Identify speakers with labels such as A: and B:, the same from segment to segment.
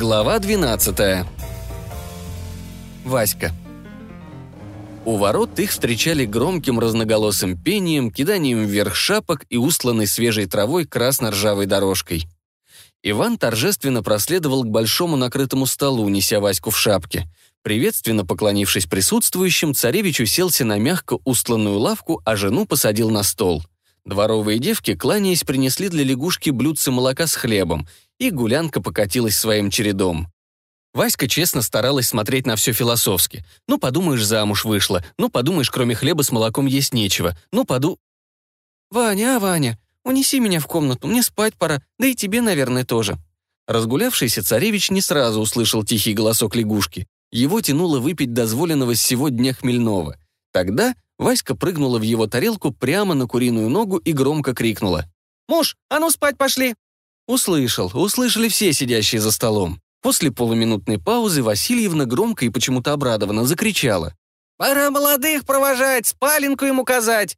A: Глава 12. Васька. У ворот их встречали громким разноголосым пением, киданием вверх шапок и устланной свежей травой красно-ржавой дорожкой. Иван торжественно проследовал к большому накрытому столу, неся Ваську в шапке. Приветственно поклонившись присутствующим, царевич уселся на мягко устланную лавку, а жену посадил на стол. Дворовые девки, кланяясь, принесли для лягушки блюдце молока с хлебом, и гулянка покатилась своим чередом. Васька честно старалась смотреть на все философски. Ну, подумаешь, замуж вышла. Ну, подумаешь, кроме хлеба с молоком есть нечего. Ну, поду... «Ваня, а, Ваня, унеси меня в комнату, мне спать пора, да и тебе, наверное, тоже». Разгулявшийся царевич не сразу услышал тихий голосок лягушки. Его тянуло выпить дозволенного с сего дня хмельного. Тогда Васька прыгнула в его тарелку прямо на куриную ногу и громко крикнула. «Муж, а ну спать пошли!» Услышал, услышали все сидящие за столом. После полуминутной паузы Васильевна громко и почему-то обрадованно закричала. «Пора молодых провожать, спаленку ему казать!»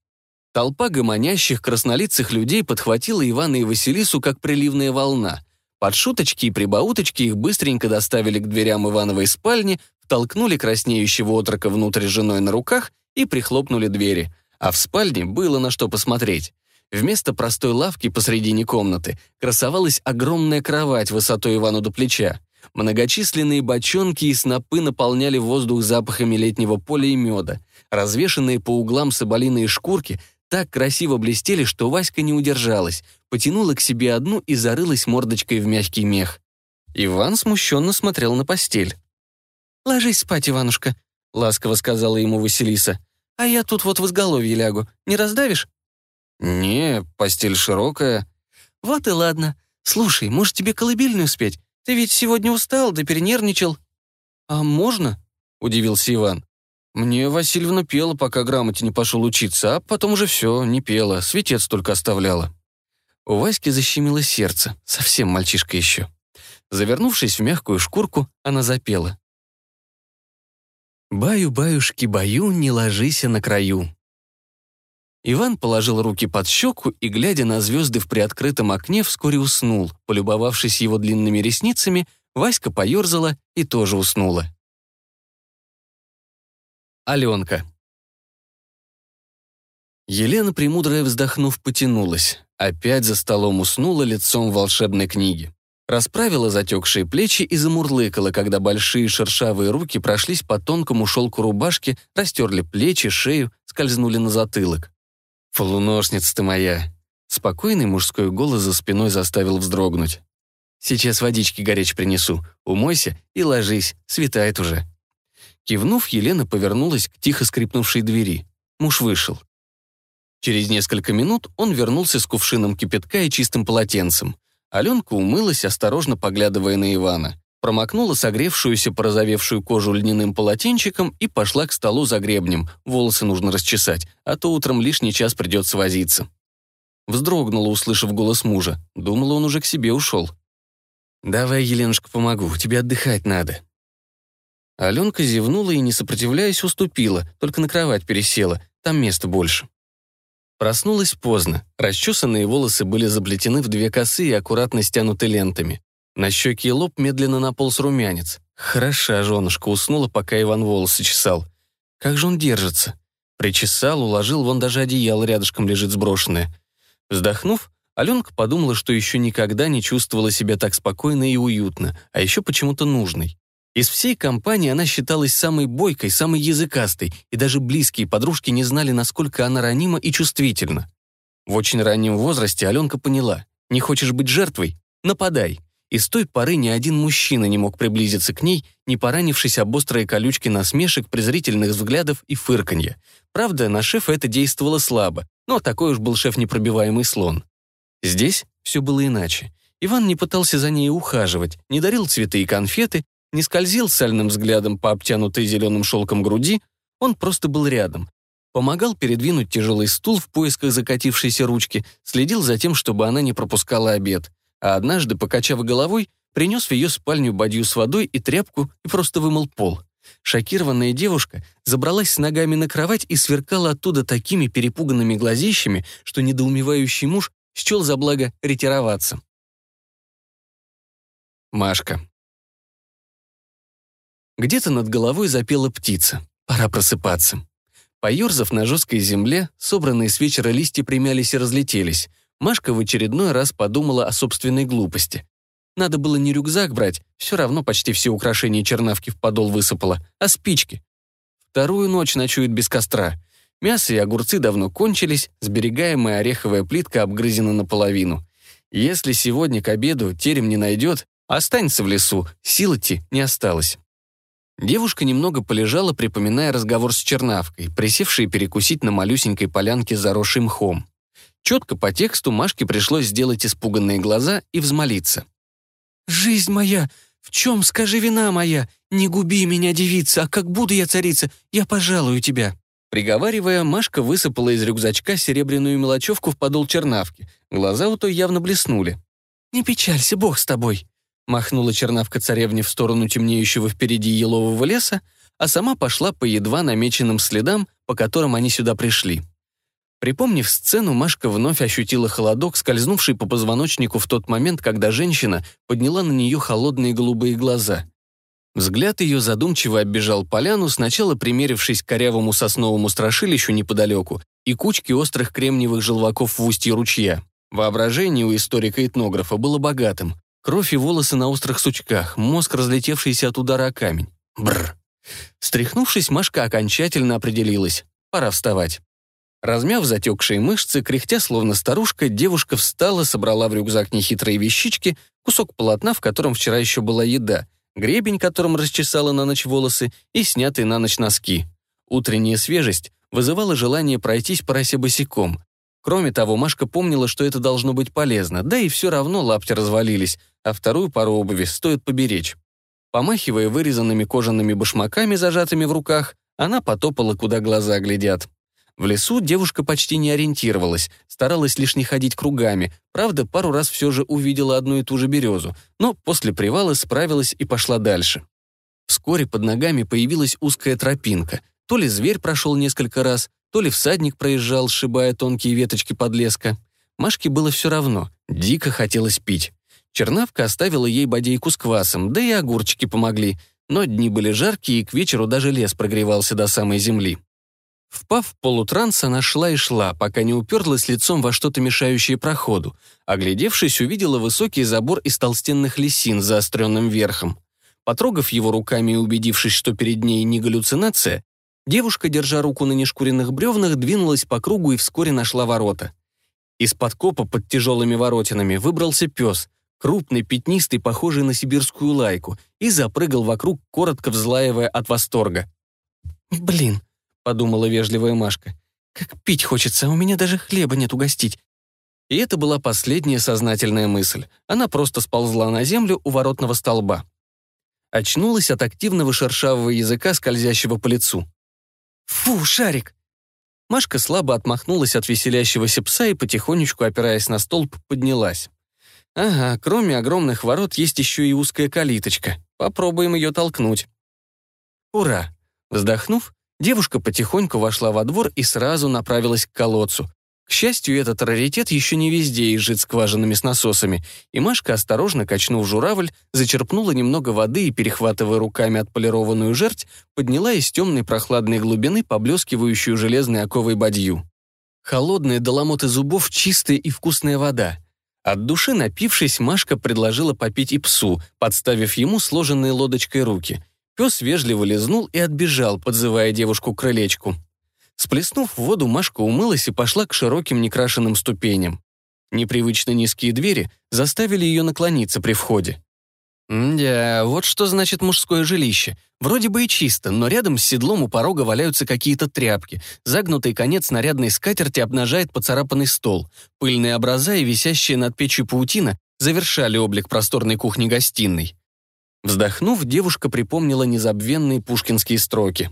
A: Толпа гомонящих краснолицых людей подхватила Ивана и Василису как приливная волна. Под шуточки и прибауточки их быстренько доставили к дверям Ивановой спальни, втолкнули краснеющего отрока внутрь женой на руках и прихлопнули двери. А в спальне было на что посмотреть. Вместо простой лавки посредине комнаты красовалась огромная кровать высотой Ивану до плеча. Многочисленные бочонки и снопы наполняли воздух запахами летнего поля и меда. Развешенные по углам соболиные шкурки так красиво блестели, что Васька не удержалась, потянула к себе одну и зарылась мордочкой в мягкий мех. Иван смущенно смотрел на постель. «Ложись спать, Иванушка», — ласково сказала ему Василиса. «А я тут вот в изголовье лягу. Не раздавишь?» «Не, постель широкая». «Вот и ладно. Слушай, может, тебе колыбельную спеть? Ты ведь сегодня устал, да перенервничал». «А можно?» — удивился Иван. «Мне Васильевна пела, пока грамоте не пошел учиться, а потом уже все, не пела, светец только оставляла». У Васьки защемило сердце, совсем мальчишка еще. Завернувшись в мягкую шкурку, она запела. «Баю-баюшки, баю, не ложися на краю». Иван положил руки под щеку и, глядя на звезды в приоткрытом окне, вскоре уснул. Полюбовавшись его длинными ресницами, Васька поерзала и тоже уснула. Аленка. Елена Премудрая, вздохнув, потянулась. Опять за столом уснула лицом волшебной книги. Расправила затекшие плечи и замурлыкала, когда большие шершавые руки прошлись по тонкому шелку рубашки, растерли плечи, шею, скользнули на затылок. «Полуношница ты моя!» Спокойный мужской голос за спиной заставил вздрогнуть. «Сейчас водички горячей принесу. Умойся и ложись, светает уже». Кивнув, Елена повернулась к тихо скрипнувшей двери. Муж вышел. Через несколько минут он вернулся с кувшином кипятка и чистым полотенцем. Аленка умылась, осторожно поглядывая на Ивана промокнула согревшуюся порозовевшую кожу льняным полотенчиком и пошла к столу за гребнем. Волосы нужно расчесать, а то утром лишний час придется возиться. Вздрогнула, услышав голос мужа. Думала, он уже к себе ушел. «Давай, Еленушка, помогу, тебе отдыхать надо». Аленка зевнула и, не сопротивляясь, уступила, только на кровать пересела, там места больше. Проснулась поздно. Расчесанные волосы были заплетены в две косы и аккуратно стянуты лентами. На щеке и лоб медленно наполз румянец. Хороша женушка уснула, пока Иван волосы чесал. Как же он держится? Причесал, уложил, вон даже одеяло рядышком лежит сброшенное. Вздохнув, Аленка подумала, что еще никогда не чувствовала себя так спокойно и уютно, а еще почему-то нужной. Из всей компании она считалась самой бойкой, самой языкастой, и даже близкие подружки не знали, насколько она ранима и чувствительна. В очень раннем возрасте Аленка поняла, не хочешь быть жертвой — нападай и с той поры ни один мужчина не мог приблизиться к ней, не поранившись об острые колючки насмешек, презрительных взглядов и фырканья. Правда, на шефа это действовало слабо, но такой уж был шеф непробиваемый слон. Здесь все было иначе. Иван не пытался за ней ухаживать, не дарил цветы и конфеты, не скользил сальным взглядом по обтянутой зеленым шелком груди, он просто был рядом. Помогал передвинуть тяжелый стул в поисках закатившейся ручки, следил за тем, чтобы она не пропускала обед а однажды, покачав головой, принес в ее спальню бадью с водой и тряпку и просто вымыл пол. Шокированная девушка забралась с ногами на кровать и сверкала оттуда такими перепуганными глазищами, что недоумевающий муж счел за благо ретироваться. Машка. Где-то над головой запела птица. Пора просыпаться. Поерзав на жесткой земле, собранные с вечера листья примялись и разлетелись. Машка в очередной раз подумала о собственной глупости. Надо было не рюкзак брать, все равно почти все украшения чернавки в подол высыпала, а спички. Вторую ночь ночует без костра. Мясо и огурцы давно кончились, сберегаемая ореховая плитка обгрызена наполовину. Если сегодня к обеду терем не найдет, останется в лесу, сил идти не осталось. Девушка немного полежала, припоминая разговор с Чернавкой, присевшей перекусить на малюсенькой полянке, заросшей мхом. Четко по тексту Машке пришлось сделать испуганные глаза и взмолиться. «Жизнь моя! В чем, скажи, вина моя? Не губи меня, девица, а как буду я царица, я пожалую тебя!» Приговаривая, Машка высыпала из рюкзачка серебряную мелочевку в подол чернавки. Глаза у той явно блеснули. «Не печалься, бог с тобой!» Махнула чернавка царевне в сторону темнеющего впереди елового леса, а сама пошла по едва намеченным следам, по которым они сюда пришли. Припомнив сцену, Машка вновь ощутила холодок, скользнувший по позвоночнику в тот момент, когда женщина подняла на нее холодные голубые глаза. Взгляд ее задумчиво оббежал поляну, сначала примерившись к корявому сосновому страшилищу неподалеку и кучке острых кремниевых желваков в устье ручья. Воображение у историка-этнографа было богатым. Кровь и волосы на острых сучках, мозг, разлетевшийся от удара о камень. Бррр. Стряхнувшись, Машка окончательно определилась. Пора вставать. Размяв затекшие мышцы, кряхтя словно старушка, девушка встала, собрала в рюкзак нехитрые вещички, кусок полотна, в котором вчера еще была еда, гребень, которым расчесала на ночь волосы, и снятые на ночь носки. Утренняя свежесть вызывала желание пройтись по росе босиком. Кроме того, Машка помнила, что это должно быть полезно, да и все равно лапти развалились, а вторую пару обуви стоит поберечь. Помахивая вырезанными кожаными башмаками, зажатыми в руках, она потопала, куда глаза глядят. В лесу девушка почти не ориентировалась, старалась лишь не ходить кругами, правда, пару раз все же увидела одну и ту же березу, но после привала справилась и пошла дальше. Вскоре под ногами появилась узкая тропинка. То ли зверь прошел несколько раз, то ли всадник проезжал, сшибая тонкие веточки подлеска. Машке было все равно, дико хотелось пить. Чернавка оставила ей бодейку с квасом, да и огурчики помогли, но дни были жаркие, и к вечеру даже лес прогревался до самой земли. Впав в полутранс, она шла и шла, пока не уперлась лицом во что-то мешающее проходу. Оглядевшись, увидела высокий забор из толстенных лисин с заостренным верхом. Потрогав его руками и убедившись, что перед ней не галлюцинация, девушка, держа руку на нешкуренных бревнах, двинулась по кругу и вскоре нашла ворота. Из-под копа под тяжелыми воротинами выбрался пес, крупный, пятнистый, похожий на сибирскую лайку, и запрыгал вокруг, коротко взлаивая от восторга. «Блин!» — подумала вежливая Машка. «Как пить хочется, у меня даже хлеба нет угостить». И это была последняя сознательная мысль. Она просто сползла на землю у воротного столба. Очнулась от активного шершавого языка, скользящего по лицу. «Фу, шарик!» Машка слабо отмахнулась от веселящегося пса и, потихонечку опираясь на столб, поднялась. «Ага, кроме огромных ворот есть еще и узкая калиточка. Попробуем ее толкнуть». «Ура!» Вздохнув, Девушка потихоньку вошла во двор и сразу направилась к колодцу. К счастью, этот раритет еще не везде изжит скважинами с насосами, и Машка, осторожно качнув журавль, зачерпнула немного воды и, перехватывая руками отполированную жерть, подняла из темной прохладной глубины поблескивающую железной оковой бадью. Холодная до зубов чистая и вкусная вода. От души напившись, Машка предложила попить и псу, подставив ему сложенные лодочкой руки. Пес вежливо лизнул и отбежал, подзывая девушку к крылечку. Сплеснув в воду, Машка умылась и пошла к широким некрашенным ступеням. Непривычно низкие двери заставили ее наклониться при входе. Да, вот что значит мужское жилище. Вроде бы и чисто, но рядом с седлом у порога валяются какие-то тряпки. Загнутый конец нарядной скатерти обнажает поцарапанный стол. Пыльные образа и висящая над печью паутина завершали облик просторной кухни-гостиной. Вздохнув, девушка припомнила незабвенные пушкинские строки.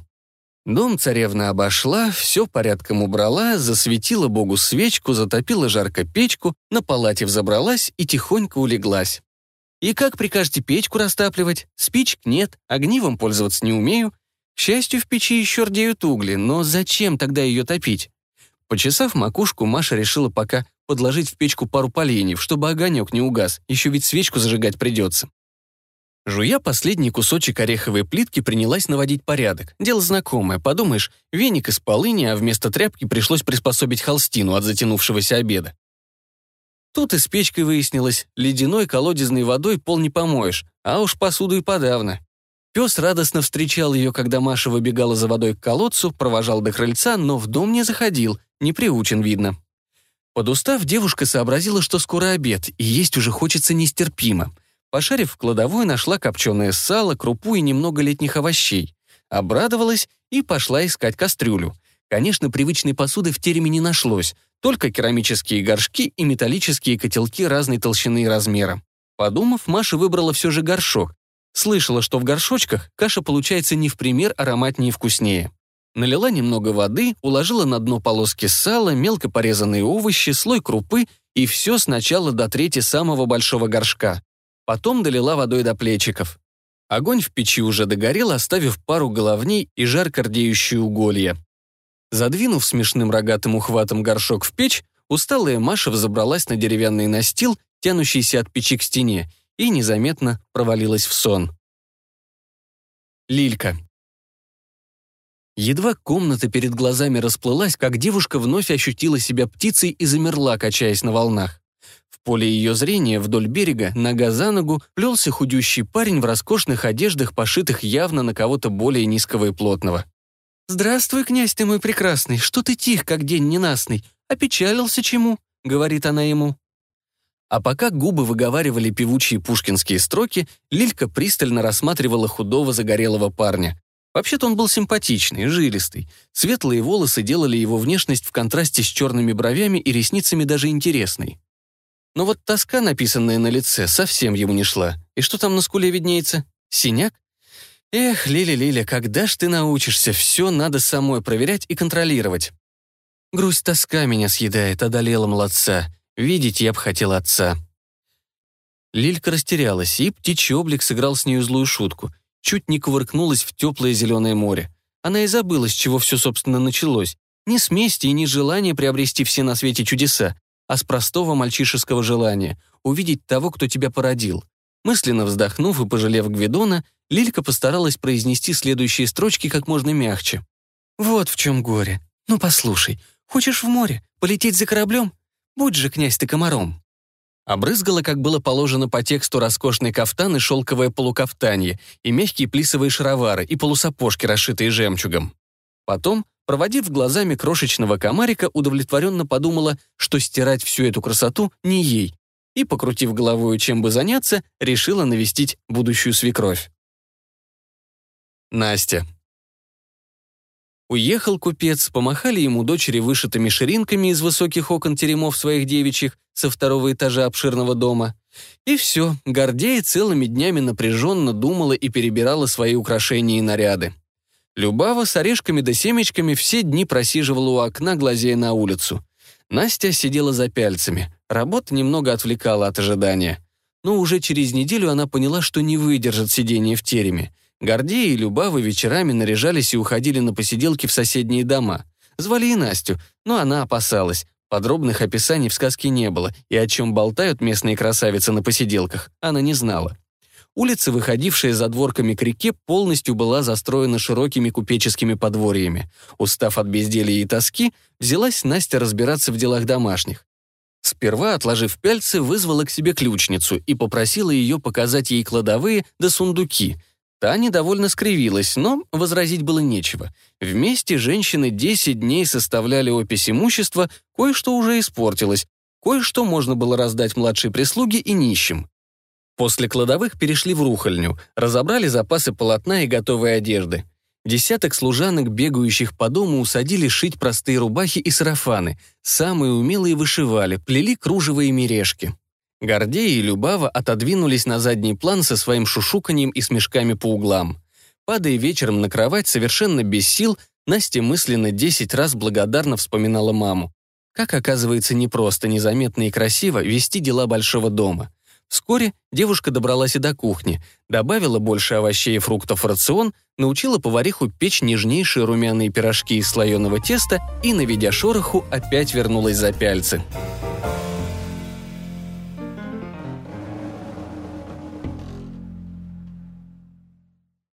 A: Дом царевна обошла, все порядком убрала, засветила богу свечку, затопила жарко печку, на палате взобралась и тихонько улеглась. И как прикажете печку растапливать? Спичек нет, огнивом пользоваться не умею. К счастью, в печи еще рдеют угли, но зачем тогда ее топить? Почесав макушку, Маша решила пока подложить в печку пару поленьев, чтобы огонек не угас, еще ведь свечку зажигать придется. Жуя последний кусочек ореховой плитки, принялась наводить порядок. Дело знакомое, подумаешь, веник из полыни, а вместо тряпки пришлось приспособить холстину от затянувшегося обеда. Тут и с печкой выяснилось, ледяной колодезной водой пол не помоешь, а уж посуду и подавно. Пес радостно встречал ее, когда Маша выбегала за водой к колодцу, провожал до крыльца, но в дом не заходил, не приучен, видно. Подустав, девушка сообразила, что скоро обед, и есть уже хочется нестерпимо. Пошарив в кладовой, нашла копченое сало, крупу и немного летних овощей. Обрадовалась и пошла искать кастрюлю. Конечно, привычной посуды в тереме не нашлось, только керамические горшки и металлические котелки разной толщины и размера. Подумав, Маша выбрала все же горшок. Слышала, что в горшочках каша получается не в пример ароматнее и вкуснее. Налила немного воды, уложила на дно полоски сала, мелко порезанные овощи, слой крупы и все сначала до трети самого большого горшка. Потом долила водой до плечиков. Огонь в печи уже догорел, оставив пару головней и жарко рдеющие уголья. Задвинув смешным рогатым ухватом горшок в печь, усталая Маша взобралась на деревянный настил, тянущийся от печи к стене, и незаметно провалилась в сон. Лилька. Едва комната перед глазами расплылась, как девушка вновь ощутила себя птицей и замерла, качаясь на волнах. Поле ее зрения вдоль берега, нога за ногу, плелся худющий парень в роскошных одеждах, пошитых явно на кого-то более низкого и плотного. «Здравствуй, князь ты мой прекрасный, что ты тих, как день ненастный? Опечалился чему?» — говорит она ему. А пока губы выговаривали певучие пушкинские строки, Лилька пристально рассматривала худого загорелого парня. Вообще-то он был симпатичный, жилистый. Светлые волосы делали его внешность в контрасте с черными бровями и ресницами даже интересной. Но вот тоска, написанная на лице, совсем ему не шла. И что там на скуле виднеется? Синяк? Эх, Лиля, Лиля, когда ж ты научишься? Все надо самой проверять и контролировать. Грусть тоска меня съедает, одолела молодца. Видеть я б хотел отца. Лилька растерялась, и птичий облик сыграл с нею злую шутку. Чуть не кувыркнулась в теплое зеленое море. Она и забыла, с чего все, собственно, началось. Не с мести и не желания приобрести все на свете чудеса, а с простого мальчишеского желания — увидеть того, кто тебя породил. Мысленно вздохнув и пожалев Гвидона, Лилька постаралась произнести следующие строчки как можно мягче. «Вот в чем горе. Ну, послушай, хочешь в море? Полететь за кораблем? Будь же, князь, ты комаром». Обрызгала, как было положено по тексту, роскошный кафтан и шелковое полукафтанье, и мягкие плисовые шаровары, и полусапожки, расшитые жемчугом. Потом, проводив глазами крошечного комарика, удовлетворенно подумала, что стирать всю эту красоту не ей, и, покрутив головой, чем бы заняться, решила навестить будущую свекровь. Настя. Уехал купец, помахали ему дочери вышитыми ширинками из высоких окон теремов своих девичьих со второго этажа обширного дома. И все, Гордея целыми днями напряженно думала и перебирала свои украшения и наряды. Любава с орешками да семечками все дни просиживала у окна, глазея на улицу. Настя сидела за пяльцами. Работа немного отвлекала от ожидания. Но уже через неделю она поняла, что не выдержит сидения в тереме. Гордея и Любава вечерами наряжались и уходили на посиделки в соседние дома. Звали и Настю, но она опасалась. Подробных описаний в сказке не было, и о чем болтают местные красавицы на посиделках, она не знала. Улица, выходившая за дворками к реке, полностью была застроена широкими купеческими подворьями. Устав от безделья и тоски, взялась Настя разбираться в делах домашних. Сперва, отложив пяльцы, вызвала к себе ключницу и попросила ее показать ей кладовые да сундуки — Та недовольно скривилась, но возразить было нечего. Вместе женщины 10 дней составляли опись имущества, кое-что уже испортилось, кое-что можно было раздать младшей прислуге и нищим. После кладовых перешли в рухольню, разобрали запасы полотна и готовой одежды. Десяток служанок, бегающих по дому, усадили шить простые рубахи и сарафаны. Самые умелые вышивали, плели кружевые мережки. Гордея и Любава отодвинулись на задний план со своим шушуканьем и смешками по углам. Падая вечером на кровать, совершенно без сил, Настя мысленно десять раз благодарно вспоминала маму. Как оказывается непросто, незаметно и красиво вести дела большого дома. Вскоре девушка добралась и до кухни, добавила больше овощей и фруктов в рацион, научила повариху печь нежнейшие румяные пирожки из слоеного теста и, наведя шороху, опять вернулась за пяльцы.